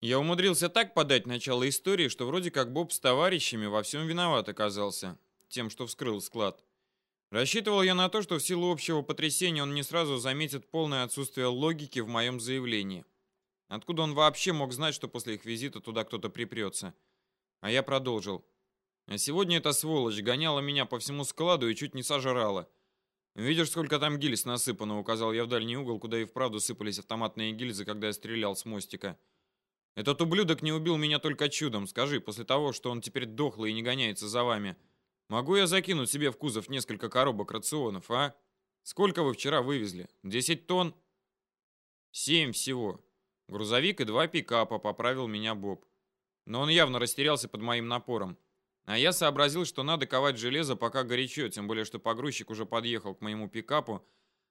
Я умудрился так подать начало истории, что вроде как Боб с товарищами во всем виноват оказался, тем, что вскрыл склад. Рассчитывал я на то, что в силу общего потрясения он не сразу заметит полное отсутствие логики в моем заявлении. Откуда он вообще мог знать, что после их визита туда кто-то припрется? А я продолжил. А сегодня эта сволочь гоняла меня по всему складу и чуть не сожрала. «Видишь, сколько там гильз насыпано?» — указал я в дальний угол, куда и вправду сыпались автоматные гильзы, когда я стрелял с мостика. «Этот ублюдок не убил меня только чудом. Скажи, после того, что он теперь дохлый и не гоняется за вами, могу я закинуть себе в кузов несколько коробок рационов, а? Сколько вы вчера вывезли? Десять тонн?» «Семь всего. Грузовик и два пикапа», — поправил меня Боб. Но он явно растерялся под моим напором. А я сообразил, что надо ковать железо, пока горячо, тем более, что погрузчик уже подъехал к моему пикапу,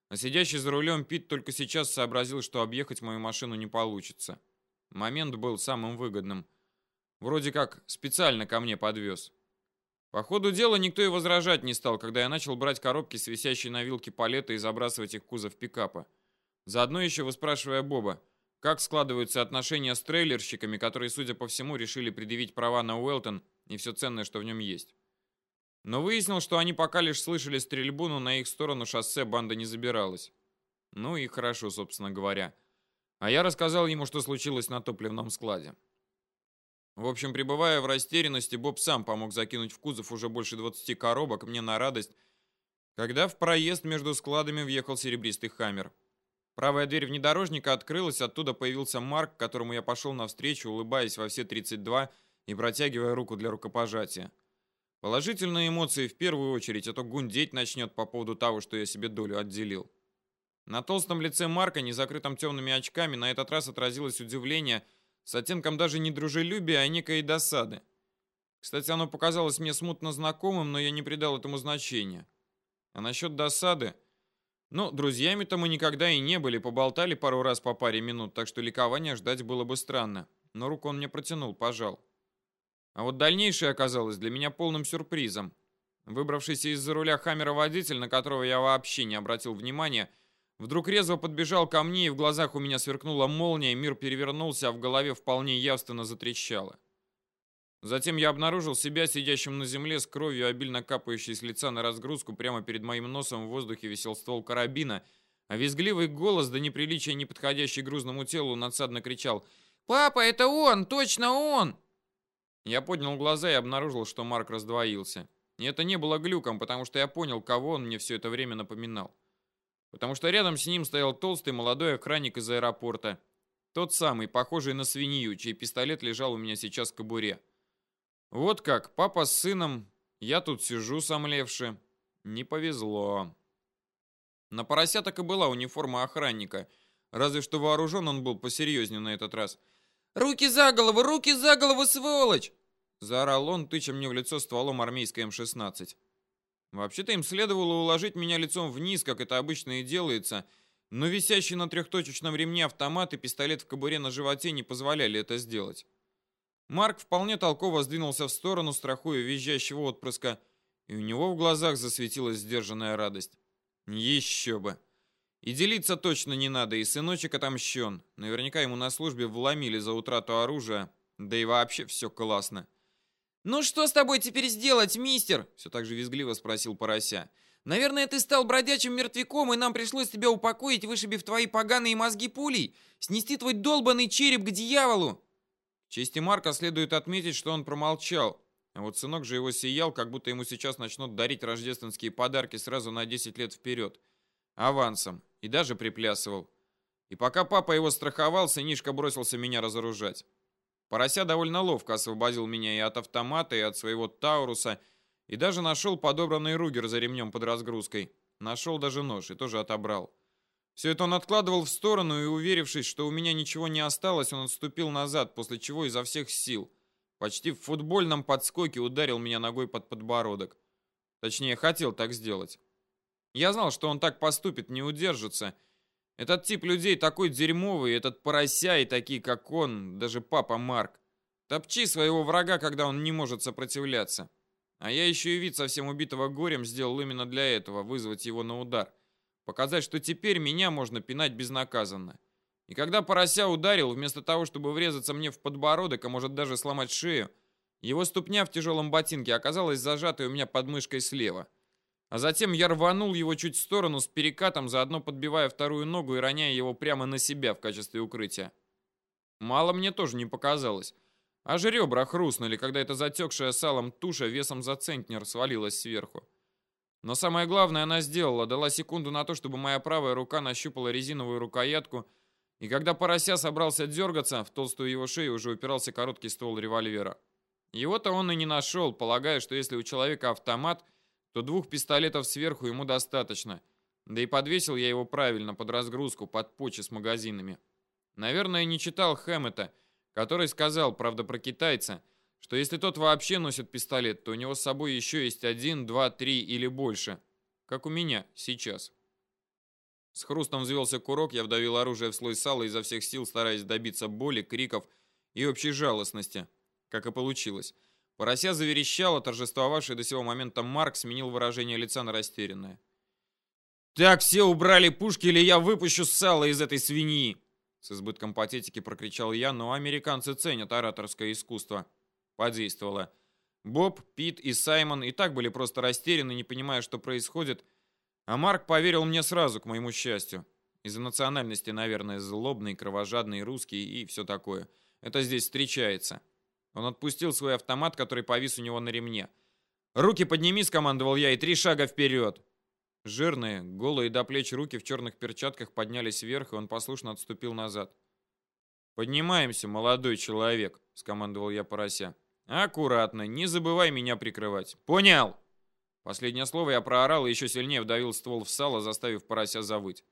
а сидящий за рулем Пит только сейчас сообразил, что объехать мою машину не получится. Момент был самым выгодным. Вроде как специально ко мне подвез. По ходу дела никто и возражать не стал, когда я начал брать коробки с висящей на вилке палеты и забрасывать их в кузов пикапа. Заодно еще выспрашивая Боба, как складываются отношения с трейлерщиками, которые, судя по всему, решили предъявить права на Уэлтон и все ценное, что в нем есть. Но выяснил, что они пока лишь слышали стрельбу, но на их сторону шоссе банда не забиралась. Ну и хорошо, собственно говоря. А я рассказал ему, что случилось на топливном складе. В общем, пребывая в растерянности, Боб сам помог закинуть в кузов уже больше 20 коробок, мне на радость, когда в проезд между складами въехал серебристый хаммер. Правая дверь внедорожника открылась, оттуда появился Марк, которому я пошел навстречу, улыбаясь во все 32 и протягивая руку для рукопожатия. Положительные эмоции в первую очередь, а то гундеть начнет по поводу того, что я себе долю отделил. На толстом лице Марка, не закрытом темными очками, на этот раз отразилось удивление с оттенком даже не дружелюбия, а некой досады. Кстати, оно показалось мне смутно знакомым, но я не придал этому значения. А насчет досады... Ну, друзьями-то мы никогда и не были, поболтали пару раз по паре минут, так что ликования ждать было бы странно. Но руку он мне протянул, пожал. А вот дальнейшее оказалось для меня полным сюрпризом. Выбравшийся из-за руля Хаммера водитель, на которого я вообще не обратил внимания, Вдруг резво подбежал ко мне, и в глазах у меня сверкнула молния, мир перевернулся, а в голове вполне явственно затрещало. Затем я обнаружил себя сидящим на земле с кровью, обильно капающей с лица на разгрузку, прямо перед моим носом в воздухе висел ствол карабина, а визгливый голос, до неприличия не подходящий грузному телу, надсадно кричал «Папа, это он! Точно он!» Я поднял глаза и обнаружил, что Марк раздвоился. И это не было глюком, потому что я понял, кого он мне все это время напоминал потому что рядом с ним стоял толстый молодой охранник из аэропорта. Тот самый, похожий на свинью, чей пистолет лежал у меня сейчас в кобуре. Вот как, папа с сыном, я тут сижу сомлевши. Не повезло. На поросяток и была униформа охранника, разве что вооружен он был посерьезнее на этот раз. «Руки за голову! Руки за голову, сволочь!» Заорал он, тыча мне в лицо стволом армейской М-16. Вообще-то им следовало уложить меня лицом вниз, как это обычно и делается, но висящий на трехточечном ремне автомат и пистолет в кобуре на животе не позволяли это сделать. Марк вполне толково сдвинулся в сторону, страхуя визжащего отпрыска, и у него в глазах засветилась сдержанная радость. Еще бы. И делиться точно не надо, и сыночек отомщен. Наверняка ему на службе вломили за утрату оружия, да и вообще все классно. «Ну что с тобой теперь сделать, мистер?» Все так же визгливо спросил Порося. «Наверное, ты стал бродячим мертвяком, и нам пришлось тебя упокоить, вышибив твои поганые мозги пулей, снести твой долбанный череп к дьяволу!» В чести Марка следует отметить, что он промолчал. А вот сынок же его сиял, как будто ему сейчас начнут дарить рождественские подарки сразу на 10 лет вперед. Авансом. И даже приплясывал. И пока папа его страховал, сынишка бросился меня разоружать. Порося довольно ловко освободил меня и от автомата, и от своего Тауруса, и даже нашел подобранный ругер за ремнем под разгрузкой. Нашел даже нож и тоже отобрал. Все это он откладывал в сторону, и, уверившись, что у меня ничего не осталось, он отступил назад, после чего изо всех сил, почти в футбольном подскоке, ударил меня ногой под подбородок. Точнее, хотел так сделать. Я знал, что он так поступит, не удержится, этот тип людей такой дерьмовый, этот порося и такие, как он, даже папа Марк. Топчи своего врага, когда он не может сопротивляться. А я еще и вид совсем убитого горем сделал именно для этого, вызвать его на удар. Показать, что теперь меня можно пинать безнаказанно. И когда порося ударил, вместо того, чтобы врезаться мне в подбородок, а может даже сломать шею, его ступня в тяжелом ботинке оказалась зажатой у меня под мышкой слева. А затем я рванул его чуть в сторону с перекатом, заодно подбивая вторую ногу и роняя его прямо на себя в качестве укрытия. Мало мне тоже не показалось. Аж ребра хрустнули, когда эта затекшая салом туша весом за центнер свалилась сверху. Но самое главное она сделала, дала секунду на то, чтобы моя правая рука нащупала резиновую рукоятку, и когда порося собрался дергаться, в толстую его шею уже упирался короткий ствол револьвера. Его-то он и не нашел, полагая, что если у человека автомат, то двух пистолетов сверху ему достаточно. Да и подвесил я его правильно, под разгрузку, под почи с магазинами. Наверное, не читал Хэммета, который сказал, правда, про китайца, что если тот вообще носит пистолет, то у него с собой еще есть один, два, три или больше. Как у меня сейчас. С хрустом взвелся курок, я вдавил оружие в слой сала изо всех сил, стараясь добиться боли, криков и общей жалостности. Как и получилось. Порося заверещала, торжествовавший до сего момента Марк сменил выражение лица на растерянное. «Так, все убрали пушки, или я выпущу сало из этой свиньи!» С избытком патетики прокричал я, но американцы ценят ораторское искусство. Подействовало. Боб, Пит и Саймон и так были просто растеряны, не понимая, что происходит, а Марк поверил мне сразу, к моему счастью. Из-за национальности, наверное, злобный, кровожадный, русский и все такое. Это здесь встречается. Он отпустил свой автомат, который повис у него на ремне. «Руки подними!» — скомандовал я, и три шага вперед. Жирные, голые до плеч руки в черных перчатках поднялись вверх, и он послушно отступил назад. «Поднимаемся, молодой человек», — скомандовал я порося. «Аккуратно, не забывай меня прикрывать. Понял?» Последнее слово я проорал и еще сильнее вдавил ствол в сало, заставив порося завыть.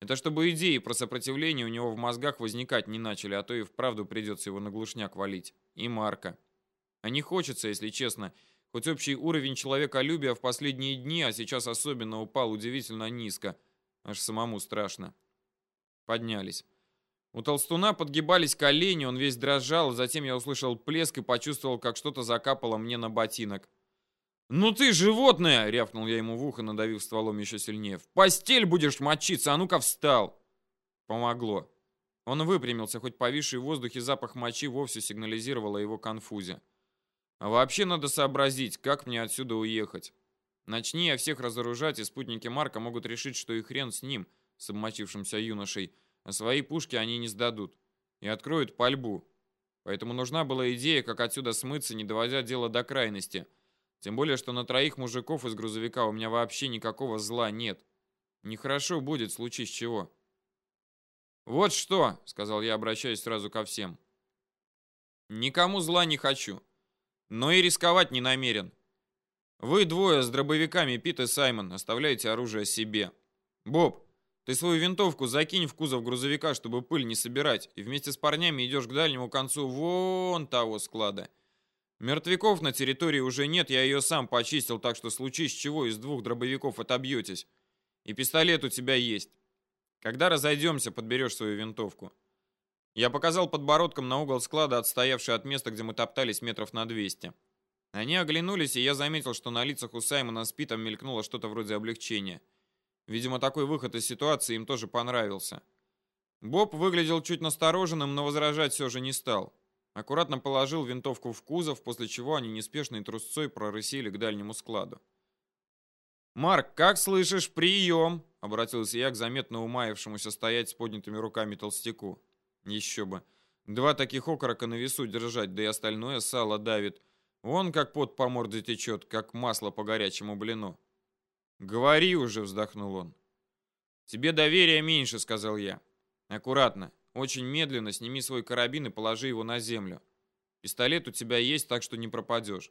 Это чтобы идеи про сопротивление у него в мозгах возникать не начали, а то и вправду придется его на глушняк валить. И Марка. А не хочется, если честно. Хоть общий уровень человеколюбия в последние дни, а сейчас особенно упал удивительно низко. Аж самому страшно. Поднялись. У толстуна подгибались колени, он весь дрожал, затем я услышал плеск и почувствовал, как что-то закапало мне на ботинок. «Ну ты животное!» — рявкнул я ему в ухо, надавив стволом еще сильнее. «В постель будешь мочиться, а ну-ка встал!» Помогло. Он выпрямился, хоть повисший в воздухе запах мочи вовсе сигнализировал о его конфузе. А вообще надо сообразить, как мне отсюда уехать. Начни я всех разоружать, и спутники Марка могут решить, что и хрен с ним, с обмочившимся юношей, а свои пушки они не сдадут. И откроют пальбу. Поэтому нужна была идея, как отсюда смыться, не доводя дело до крайности — тем более, что на троих мужиков из грузовика у меня вообще никакого зла нет. Нехорошо будет, случись чего. «Вот что», — сказал я, обращаясь сразу ко всем. «Никому зла не хочу, но и рисковать не намерен. Вы двое с дробовиками, Пит и Саймон, оставляете оружие себе. Боб, ты свою винтовку закинь в кузов грузовика, чтобы пыль не собирать, и вместе с парнями идешь к дальнему концу вон того склада. Мертвяков на территории уже нет, я ее сам почистил, так что случись чего, из двух дробовиков отобьетесь. И пистолет у тебя есть. Когда разойдемся, подберешь свою винтовку. Я показал подбородком на угол склада, отстоявший от места, где мы топтались метров на 200. Они оглянулись, и я заметил, что на лицах у Саймона с Питом мелькнуло что-то вроде облегчения. Видимо, такой выход из ситуации им тоже понравился. Боб выглядел чуть настороженным, но возражать все же не стал. Аккуратно положил винтовку в кузов, после чего они неспешной трусцой прорысили к дальнему складу. «Марк, как слышишь? Прием!» — обратился я к заметно умаявшемуся стоять с поднятыми руками толстяку. «Еще бы! Два таких окорока на весу держать, да и остальное сало давит. Вон как пот по морде течет, как масло по горячему блину». «Говори уже!» — вздохнул он. «Тебе доверия меньше», — сказал я. «Аккуратно. Очень медленно сними свой карабин и положи его на землю. Пистолет у тебя есть, так что не пропадешь.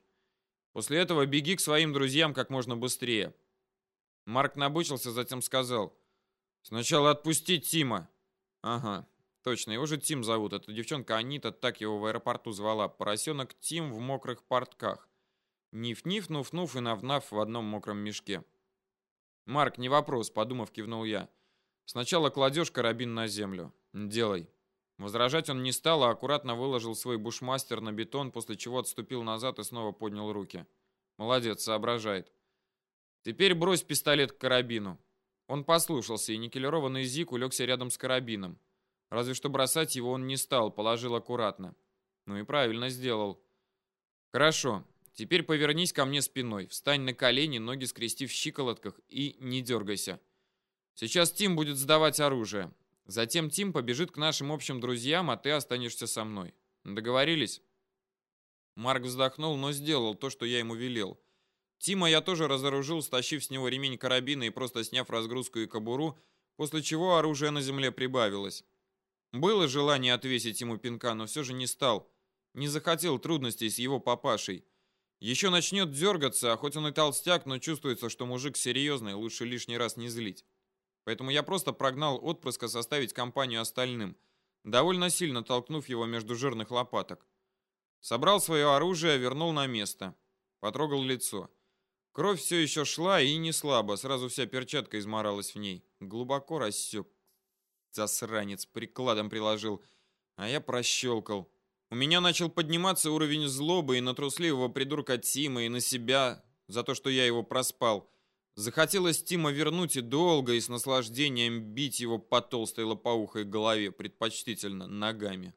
После этого беги к своим друзьям как можно быстрее. Марк набычился, затем сказал. Сначала отпустить Тима. Ага, точно, его же Тим зовут. Эта девчонка Анита так его в аэропорту звала. Поросенок Тим в мокрых портках. Ниф-ниф, нуф-нуф и нав-нав в одном мокром мешке. Марк, не вопрос, подумав, кивнул я. Сначала кладешь карабин на землю. Делай. Возражать он не стал, а аккуратно выложил свой бушмастер на бетон, после чего отступил назад и снова поднял руки. Молодец, соображает. Теперь брось пистолет к карабину. Он послушался, и никелированный Зик улегся рядом с карабином. Разве что бросать его он не стал, положил аккуратно. Ну и правильно сделал. Хорошо, теперь повернись ко мне спиной, встань на колени, ноги скрести в щиколотках и не дергайся. Сейчас Тим будет сдавать оружие. Затем Тим побежит к нашим общим друзьям, а ты останешься со мной. Договорились? Марк вздохнул, но сделал то, что я ему велел. Тима я тоже разоружил, стащив с него ремень карабина и просто сняв разгрузку и кобуру, после чего оружие на земле прибавилось. Было желание отвесить ему пинка, но все же не стал. Не захотел трудностей с его папашей. Еще начнет дергаться, а хоть он и толстяк, но чувствуется, что мужик серьезный, лучше лишний раз не злить. Поэтому я просто прогнал отпрыска составить компанию остальным, довольно сильно толкнув его между жирных лопаток. Собрал свое оружие, вернул на место. Потрогал лицо. Кровь все еще шла и не слабо, сразу вся перчатка изморалась в ней. Глубоко рассек. Засранец прикладом приложил, а я прощелкал. У меня начал подниматься уровень злобы и на трусливого придурка Тима, и на себя за то, что я его проспал. Захотелось Тима вернуть и долго, и с наслаждением бить его по толстой лопоухой голове, предпочтительно ногами.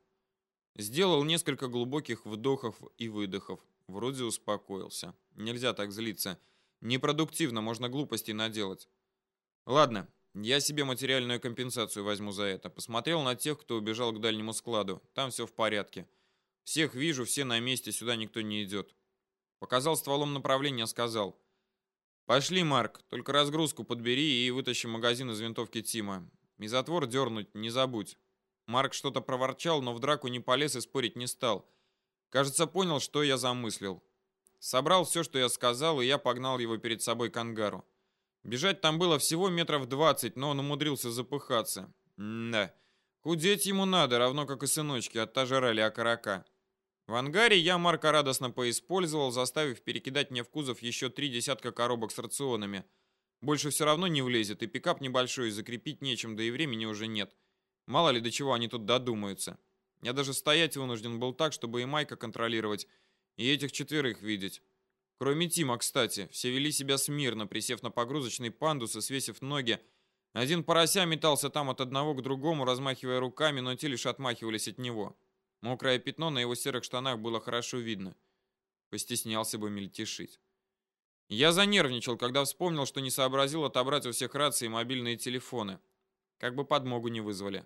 Сделал несколько глубоких вдохов и выдохов. Вроде успокоился. Нельзя так злиться. Непродуктивно, можно глупостей наделать. Ладно, я себе материальную компенсацию возьму за это. Посмотрел на тех, кто убежал к дальнему складу. Там все в порядке. Всех вижу, все на месте, сюда никто не идет. Показал стволом направление, сказал. Пошли, Марк, только разгрузку подбери и вытащи магазин из винтовки Тима. И затвор дернуть не забудь. Марк что-то проворчал, но в драку не полез и спорить не стал. Кажется, понял, что я замыслил. Собрал все, что я сказал, и я погнал его перед собой к ангару. Бежать там было всего метров двадцать, но он умудрился запыхаться. да, худеть ему надо, равно как и сыночки, оттажрали окорока. В ангаре я Марка радостно поиспользовал, заставив перекидать мне в кузов еще три десятка коробок с рационами. Больше все равно не влезет, и пикап небольшой, и закрепить нечем, да и времени уже нет. Мало ли до чего они тут додумаются. Я даже стоять вынужден был так, чтобы и Майка контролировать, и этих четверых видеть. Кроме Тима, кстати, все вели себя смирно, присев на погрузочный пандус и свесив ноги. Один порося метался там от одного к другому, размахивая руками, но те лишь отмахивались от него. Мокрое пятно на его серых штанах было хорошо видно. Постеснялся бы мельтешить. Я занервничал, когда вспомнил, что не сообразил отобрать у всех рации и мобильные телефоны. Как бы подмогу не вызвали.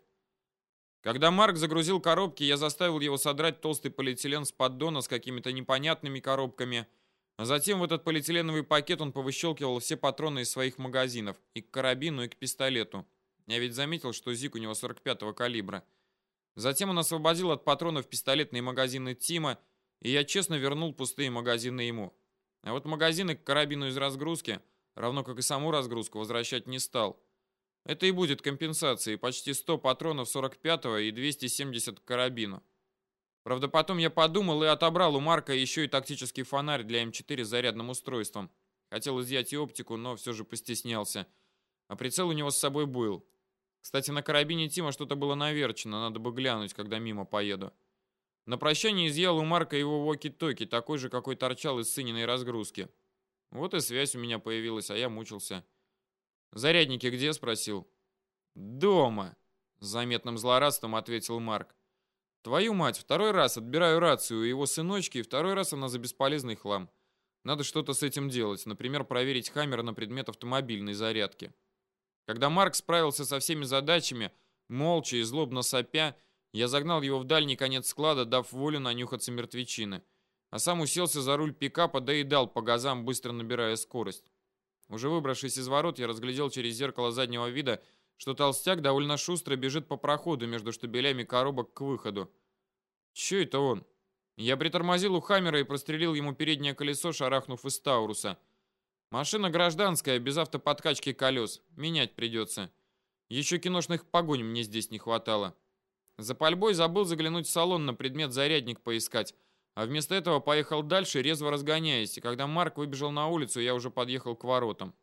Когда Марк загрузил коробки, я заставил его содрать толстый полиэтилен с поддона с какими-то непонятными коробками – а затем в этот полиэтиленовый пакет он повыщелкивал все патроны из своих магазинов, и к карабину, и к пистолету. Я ведь заметил, что ЗИК у него 45-го калибра. Затем он освободил от патронов пистолетные магазины Тима, и я честно вернул пустые магазины ему. А вот магазины к карабину из разгрузки, равно как и саму разгрузку, возвращать не стал. Это и будет компенсацией, почти 100 патронов 45-го и 270 к карабину. Правда, потом я подумал и отобрал у Марка еще и тактический фонарь для М4 с зарядным устройством. Хотел изъять и оптику, но все же постеснялся. А прицел у него с собой был. Кстати, на карабине Тима что-то было наверчено, надо бы глянуть, когда мимо поеду. На прощание изъял у Марка его воки-токи, такой же, какой торчал из сыниной разгрузки. Вот и связь у меня появилась, а я мучился. «Зарядники где?» — спросил. «Дома», — заметным злорадством ответил Марк. Твою мать, второй раз отбираю рацию у его сыночки, и второй раз она за бесполезный хлам. Надо что-то с этим делать, например, проверить хаммер на предмет автомобильной зарядки. Когда Марк справился со всеми задачами, молча и злобно сопя, я загнал его в дальний конец склада, дав волю нанюхаться мертвечины. А сам уселся за руль пикапа, да и дал по газам, быстро набирая скорость. Уже выбравшись из ворот, я разглядел через зеркало заднего вида, что толстяк довольно шустро бежит по проходу между штабелями коробок к выходу. Че это он? Я притормозил у Хаммера и прострелил ему переднее колесо, шарахнув из Тауруса. Машина гражданская, без автоподкачки колес. Менять придется. Еще киношных погонь мне здесь не хватало. За пальбой забыл заглянуть в салон на предмет зарядник поискать, а вместо этого поехал дальше, резво разгоняясь, и когда Марк выбежал на улицу, я уже подъехал к воротам.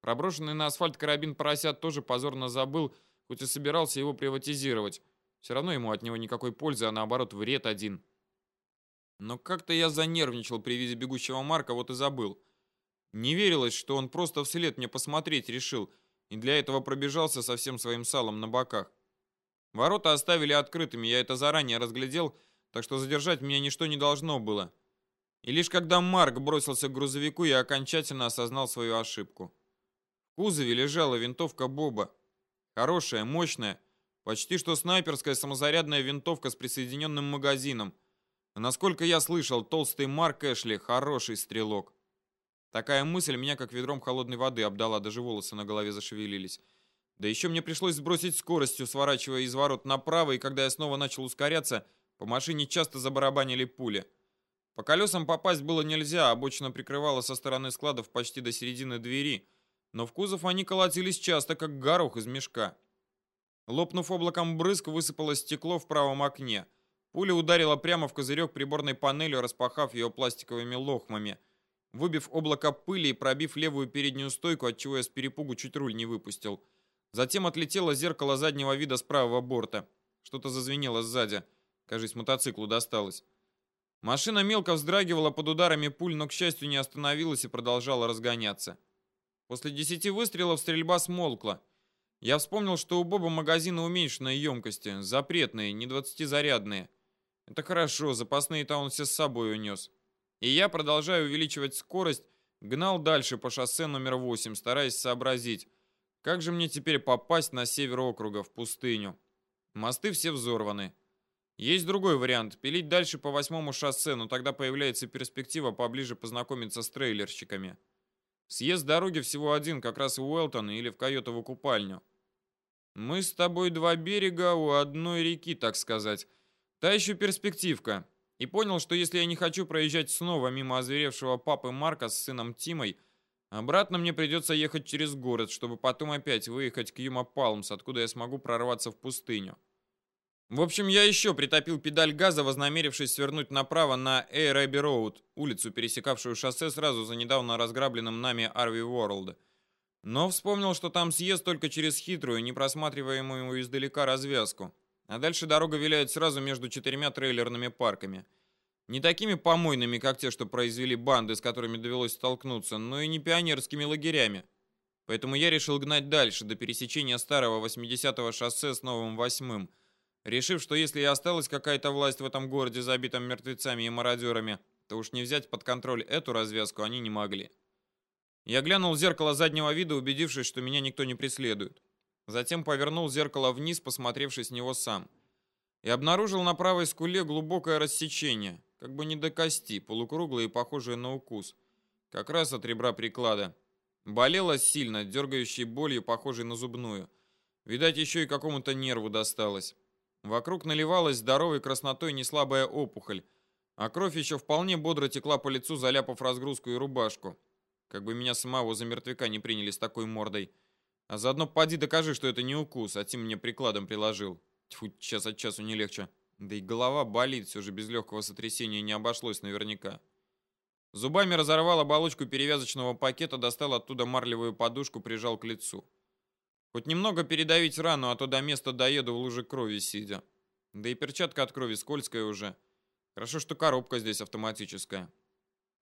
Проброшенный на асфальт карабин поросят тоже позорно забыл, хоть и собирался его приватизировать. Все равно ему от него никакой пользы, а наоборот вред один. Но как-то я занервничал при виде бегущего Марка, вот и забыл. Не верилось, что он просто вслед мне посмотреть решил, и для этого пробежался со всем своим салом на боках. Ворота оставили открытыми, я это заранее разглядел, так что задержать меня ничто не должно было. И лишь когда Марк бросился к грузовику, я окончательно осознал свою ошибку. В кузове лежала винтовка Боба. Хорошая, мощная, почти что снайперская самозарядная винтовка с присоединенным магазином. насколько я слышал, толстый Марк Эшли хороший стрелок. Такая мысль меня как ведром холодной воды обдала, даже волосы на голове зашевелились. Да еще мне пришлось сбросить скоростью, сворачивая из ворот направо, и когда я снова начал ускоряться, по машине часто забарабанили пули. По колесам попасть было нельзя, обочина прикрывала со стороны складов почти до середины двери, но в кузов они колотились часто, как горох из мешка. Лопнув облаком брызг, высыпало стекло в правом окне. Пуля ударила прямо в козырек приборной панели, распахав ее пластиковыми лохмами, выбив облако пыли и пробив левую переднюю стойку, отчего я с перепугу чуть руль не выпустил. Затем отлетело зеркало заднего вида с правого борта. Что-то зазвенело сзади. Кажись, мотоциклу досталось. Машина мелко вздрагивала под ударами пуль, но, к счастью, не остановилась и продолжала разгоняться. После десяти выстрелов стрельба смолкла. Я вспомнил, что у Боба магазины уменьшенной емкости, запретные, не 20-зарядные. Это хорошо, запасные-то он все с собой унес. И я, продолжая увеличивать скорость, гнал дальше по шоссе номер 8, стараясь сообразить, как же мне теперь попасть на север округа, в пустыню. Мосты все взорваны. Есть другой вариант – пилить дальше по восьмому шоссе, но тогда появляется перспектива поближе познакомиться с трейлерщиками. Съезд дороги всего один, как раз в Уэлтон или в Койотову купальню. Мы с тобой два берега у одной реки, так сказать. Та еще перспективка. И понял, что если я не хочу проезжать снова мимо озверевшего папы Марка с сыном Тимой, обратно мне придется ехать через город, чтобы потом опять выехать к Юма Палмс, откуда я смогу прорваться в пустыню. В общем, я еще притопил педаль газа, вознамерившись свернуть направо на Эйр Эбби Роуд, улицу, пересекавшую шоссе сразу за недавно разграбленным нами Арви Уорлд. Но вспомнил, что там съезд только через хитрую, непросматриваемую издалека развязку. А дальше дорога виляет сразу между четырьмя трейлерными парками. Не такими помойными, как те, что произвели банды, с которыми довелось столкнуться, но и не пионерскими лагерями. Поэтому я решил гнать дальше, до пересечения старого 80-го шоссе с новым восьмым – решив, что если и осталась какая-то власть в этом городе, забитом мертвецами и мародерами, то уж не взять под контроль эту развязку они не могли. Я глянул в зеркало заднего вида, убедившись, что меня никто не преследует. Затем повернул зеркало вниз, посмотревшись с него сам. И обнаружил на правой скуле глубокое рассечение, как бы не до кости, полукруглое и похожее на укус. Как раз от ребра приклада. Болело сильно, дергающей болью, похожей на зубную. Видать, еще и какому-то нерву досталось. Вокруг наливалась здоровой краснотой неслабая опухоль, а кровь еще вполне бодро текла по лицу, заляпав разгрузку и рубашку. Как бы меня самого за мертвяка не приняли с такой мордой. А заодно поди докажи, что это не укус, а Тим мне прикладом приложил. Тьфу, час от часу не легче. Да и голова болит, все же без легкого сотрясения не обошлось наверняка. Зубами разорвал оболочку перевязочного пакета, достал оттуда марлевую подушку, прижал к лицу. Хоть немного передавить рану, а то до места доеду в луже крови сидя. Да и перчатка от крови скользкая уже. Хорошо, что коробка здесь автоматическая.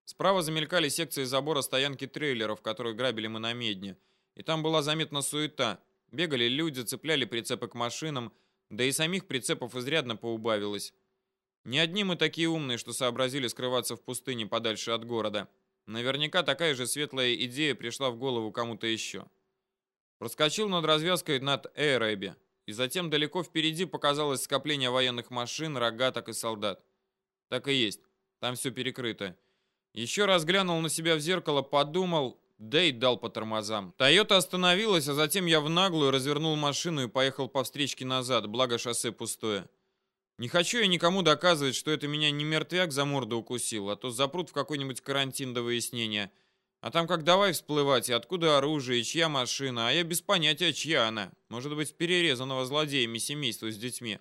Справа замелькали секции забора стоянки трейлеров, которые грабили мы на медне. И там была заметна суета. Бегали люди, цепляли прицепы к машинам, да и самих прицепов изрядно поубавилось. Не одни мы такие умные, что сообразили скрываться в пустыне подальше от города. Наверняка такая же светлая идея пришла в голову кому-то еще. Проскочил над развязкой над Эйрэби, и затем далеко впереди показалось скопление военных машин, рогаток и солдат. Так и есть, там все перекрыто. Еще раз глянул на себя в зеркало, подумал, и дал по тормозам. Тойота остановилась, а затем я в наглую развернул машину и поехал по встречке назад, благо шоссе пустое. Не хочу я никому доказывать, что это меня не мертвяк за морду укусил, а то запрут в какой-нибудь карантин до выяснения. А там как давай всплывать, и откуда оружие, и чья машина, а я без понятия, чья она. Может быть, перерезанного злодеями семейства с детьми.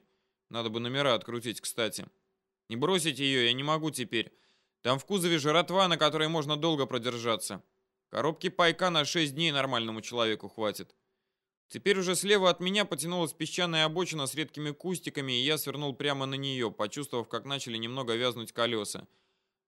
Надо бы номера открутить, кстати. Не бросить ее я не могу теперь. Там в кузове жратва, на которой можно долго продержаться. Коробки пайка на 6 дней нормальному человеку хватит. Теперь уже слева от меня потянулась песчаная обочина с редкими кустиками, и я свернул прямо на нее, почувствовав, как начали немного вязнуть колеса.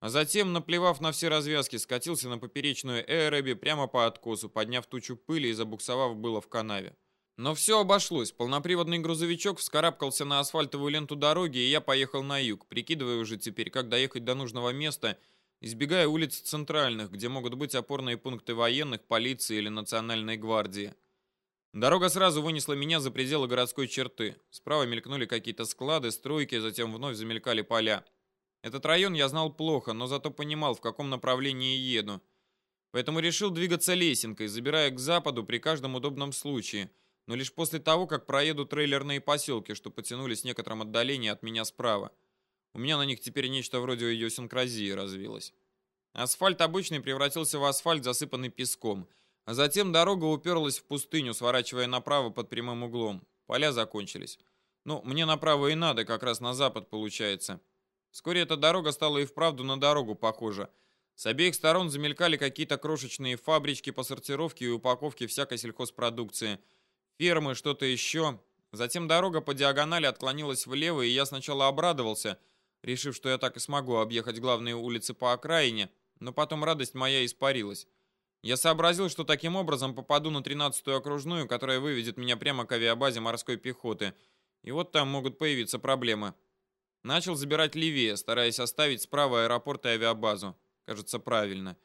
А затем, наплевав на все развязки, скатился на поперечную Эреби прямо по откосу, подняв тучу пыли и забуксовав было в канаве. Но все обошлось. Полноприводный грузовичок вскарабкался на асфальтовую ленту дороги, и я поехал на юг, прикидывая уже теперь, как доехать до нужного места, избегая улиц центральных, где могут быть опорные пункты военных, полиции или национальной гвардии. Дорога сразу вынесла меня за пределы городской черты. Справа мелькнули какие-то склады, стройки, затем вновь замелькали поля. Этот район я знал плохо, но зато понимал, в каком направлении еду. Поэтому решил двигаться лесенкой, забирая к западу при каждом удобном случае, но лишь после того, как проеду трейлерные поселки, что потянулись в некотором отдалении от меня справа. У меня на них теперь нечто вроде идиосинкразии развилось. Асфальт обычный превратился в асфальт, засыпанный песком – а затем дорога уперлась в пустыню, сворачивая направо под прямым углом. Поля закончились. Ну, мне направо и надо, как раз на запад получается. Вскоре эта дорога стала и вправду на дорогу похожа. С обеих сторон замелькали какие-то крошечные фабрички по сортировке и упаковке всякой сельхозпродукции. Фермы, что-то еще. Затем дорога по диагонали отклонилась влево, и я сначала обрадовался, решив, что я так и смогу объехать главные улицы по окраине, но потом радость моя испарилась. Я сообразил, что таким образом попаду на 13-ю окружную, которая выведет меня прямо к авиабазе морской пехоты. И вот там могут появиться проблемы. Начал забирать левее, стараясь оставить справа аэропорт и авиабазу. Кажется, правильно.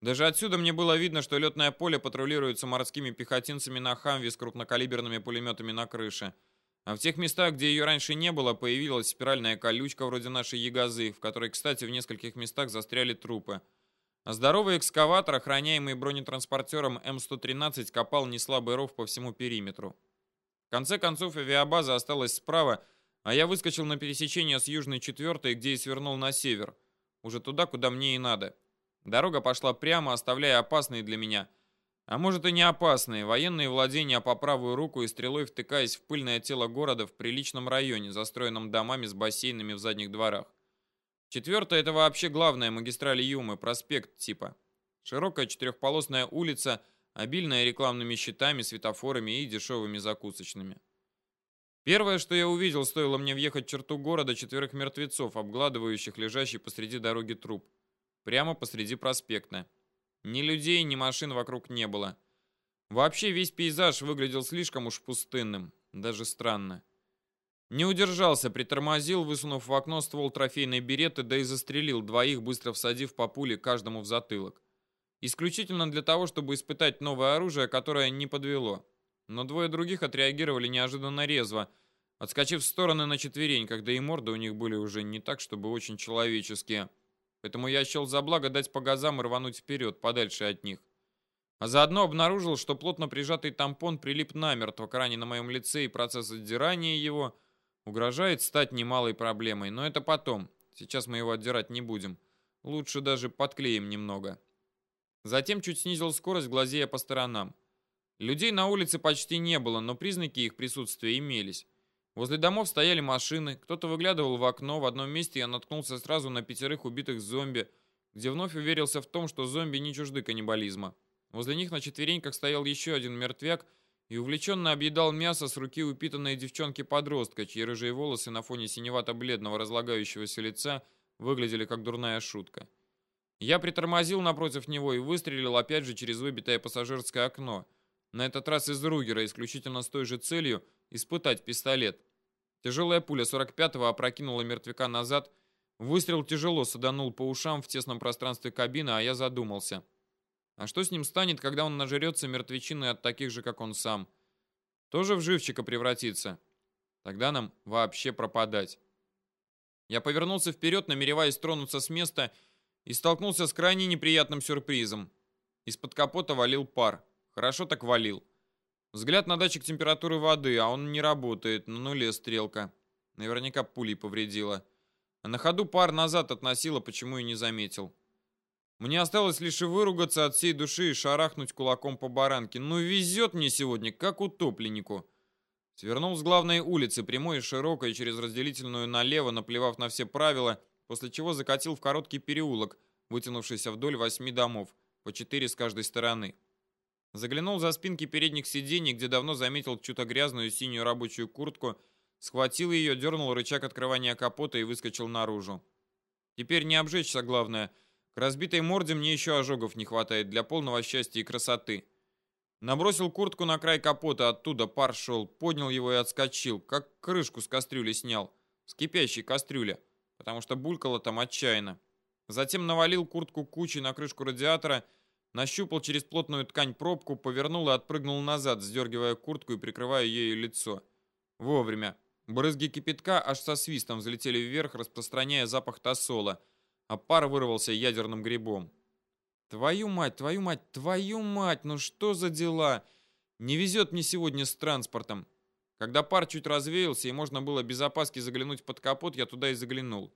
Даже отсюда мне было видно, что летное поле патрулируется морскими пехотинцами на «Хамве» с крупнокалиберными пулеметами на крыше. А в тех местах, где ее раньше не было, появилась спиральная колючка вроде нашей ягозы, в которой, кстати, в нескольких местах застряли трупы. А здоровый экскаватор, охраняемый бронетранспортером М113, копал неслабый ров по всему периметру. В конце концов, авиабаза осталась справа, а я выскочил на пересечение с Южной 4 где и свернул на север. Уже туда, куда мне и надо. Дорога пошла прямо, оставляя опасные для меня. А может и не опасные, военные владения по правую руку и стрелой втыкаясь в пыльное тело города в приличном районе, застроенном домами с бассейнами в задних дворах. Четвертое — это вообще главная магистраль Юмы, проспект типа. Широкая четырехполосная улица, обильная рекламными щитами, светофорами и дешевыми закусочными. Первое, что я увидел, стоило мне въехать в черту города, четверых мертвецов, обгладывающих лежащий посреди дороги труп. Прямо посреди проспекта. Ни людей, ни машин вокруг не было. Вообще весь пейзаж выглядел слишком уж пустынным. Даже странно. Не удержался, притормозил, высунув в окно ствол трофейной береты, да и застрелил двоих, быстро всадив по пуле каждому в затылок. Исключительно для того, чтобы испытать новое оружие, которое не подвело. Но двое других отреагировали неожиданно резво, отскочив в стороны на четвереньках, да и морды у них были уже не так, чтобы очень человеческие. Поэтому я счел за благо дать по газам и рвануть вперед, подальше от них. А заодно обнаружил, что плотно прижатый тампон прилип намертво к ране на моем лице, и процесс отдирания его — Угрожает стать немалой проблемой, но это потом. Сейчас мы его отдирать не будем. Лучше даже подклеим немного. Затем чуть снизил скорость, глазея по сторонам. Людей на улице почти не было, но признаки их присутствия имелись. Возле домов стояли машины, кто-то выглядывал в окно, в одном месте я наткнулся сразу на пятерых убитых зомби, где вновь уверился в том, что зомби не чужды каннибализма. Возле них на четвереньках стоял еще один мертвяк, и увлеченно объедал мясо с руки упитанной девчонки-подростка, чьи рыжие волосы на фоне синевато-бледного разлагающегося лица выглядели как дурная шутка. Я притормозил напротив него и выстрелил опять же через выбитое пассажирское окно. На этот раз из Ругера, исключительно с той же целью испытать пистолет. Тяжелая пуля 45-го опрокинула мертвяка назад. Выстрел тяжело саданул по ушам в тесном пространстве кабины, а я задумался – а что с ним станет, когда он нажрется мертвечиной от таких же, как он сам? Тоже в живчика превратится? Тогда нам вообще пропадать. Я повернулся вперед, намереваясь тронуться с места, и столкнулся с крайне неприятным сюрпризом. Из-под капота валил пар. Хорошо так валил. Взгляд на датчик температуры воды, а он не работает, на нуле стрелка. Наверняка пулей повредила. А на ходу пар назад относила, почему и не заметил. Мне осталось лишь и выругаться от всей души и шарахнуть кулаком по баранке. Ну везет мне сегодня, как утопленнику. Свернул с главной улицы, прямой и широкой, через разделительную налево, наплевав на все правила, после чего закатил в короткий переулок, вытянувшийся вдоль восьми домов, по четыре с каждой стороны. Заглянул за спинки передних сидений, где давно заметил чью-то грязную синюю рабочую куртку, схватил ее, дернул рычаг открывания капота и выскочил наружу. Теперь не обжечься, главное — к разбитой морде мне еще ожогов не хватает для полного счастья и красоты. Набросил куртку на край капота, оттуда пар шел, поднял его и отскочил, как крышку с кастрюли снял, с кипящей кастрюли, потому что булькало там отчаянно. Затем навалил куртку кучей на крышку радиатора, нащупал через плотную ткань пробку, повернул и отпрыгнул назад, сдергивая куртку и прикрывая ею лицо. Вовремя. Брызги кипятка аж со свистом взлетели вверх, распространяя запах тосола, а пар вырвался ядерным грибом. Твою мать, твою мать, твою мать, ну что за дела? Не везет мне сегодня с транспортом. Когда пар чуть развеялся и можно было без опаски заглянуть под капот, я туда и заглянул.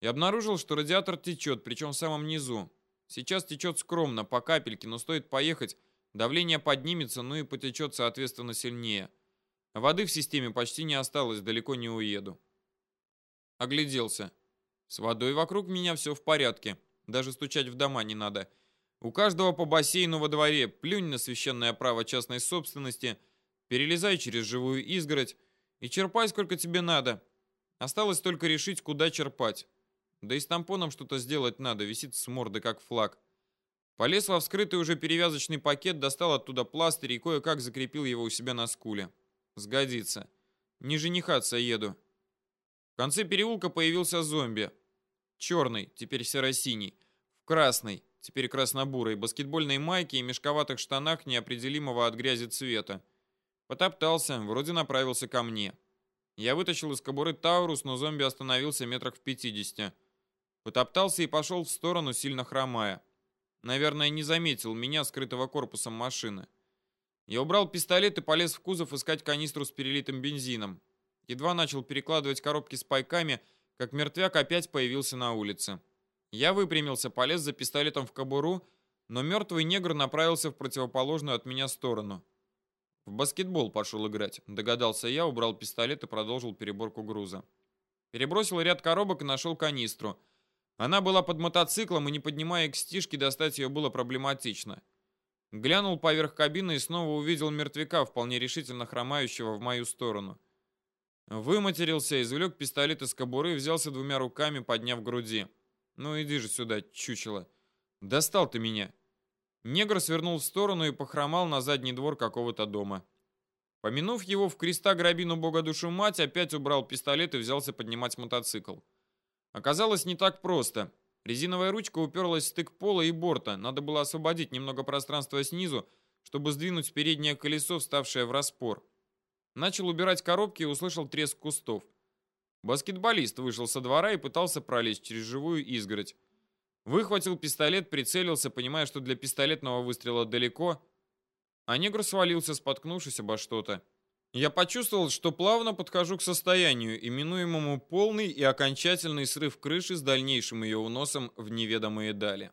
И обнаружил, что радиатор течет, причем в самом низу. Сейчас течет скромно, по капельке, но стоит поехать, давление поднимется, ну и потечет, соответственно, сильнее. Воды в системе почти не осталось, далеко не уеду. Огляделся. С водой вокруг меня все в порядке. Даже стучать в дома не надо. У каждого по бассейну во дворе, плюнь на священное право частной собственности, перелезай через живую изгородь и черпай сколько тебе надо. Осталось только решить, куда черпать. Да и с тампоном что-то сделать надо, висит с морды как флаг. Полез во вскрытый уже перевязочный пакет, достал оттуда пластырь и кое-как закрепил его у себя на скуле. Сгодится. Не женихаться еду. В конце переулка появился зомби. Черный, теперь серо-синий. В красной, теперь красно-бурой, баскетбольной майке и мешковатых штанах неопределимого от грязи цвета. Потоптался, вроде направился ко мне. Я вытащил из кобуры Таурус, но зомби остановился метрах в пятидесяти. Потоптался и пошел в сторону, сильно хромая. Наверное, не заметил меня, скрытого корпусом машины. Я убрал пистолет и полез в кузов искать канистру с перелитым бензином. Едва начал перекладывать коробки с пайками, как мертвяк опять появился на улице. Я выпрямился, полез за пистолетом в кобуру, но мертвый негр направился в противоположную от меня сторону. В баскетбол пошел играть, догадался я, убрал пистолет и продолжил переборку груза. Перебросил ряд коробок и нашел канистру. Она была под мотоциклом, и не поднимая экстишки, достать ее было проблематично. Глянул поверх кабины и снова увидел мертвяка, вполне решительно хромающего в мою сторону. Выматерился, извлек пистолет из кобуры и взялся двумя руками, подняв груди. «Ну иди же сюда, чучело! Достал ты меня!» Негр свернул в сторону и похромал на задний двор какого-то дома. Помянув его в креста грабину бога душу мать, опять убрал пистолет и взялся поднимать мотоцикл. Оказалось не так просто. Резиновая ручка уперлась в стык пола и борта. Надо было освободить немного пространства снизу, чтобы сдвинуть переднее колесо, вставшее в распор. Начал убирать коробки и услышал треск кустов. Баскетболист вышел со двора и пытался пролезть через живую изгородь. Выхватил пистолет, прицелился, понимая, что для пистолетного выстрела далеко, а негр свалился, споткнувшись обо что-то. Я почувствовал, что плавно подхожу к состоянию, именуемому полный и окончательный срыв крыши с дальнейшим ее уносом в неведомые дали.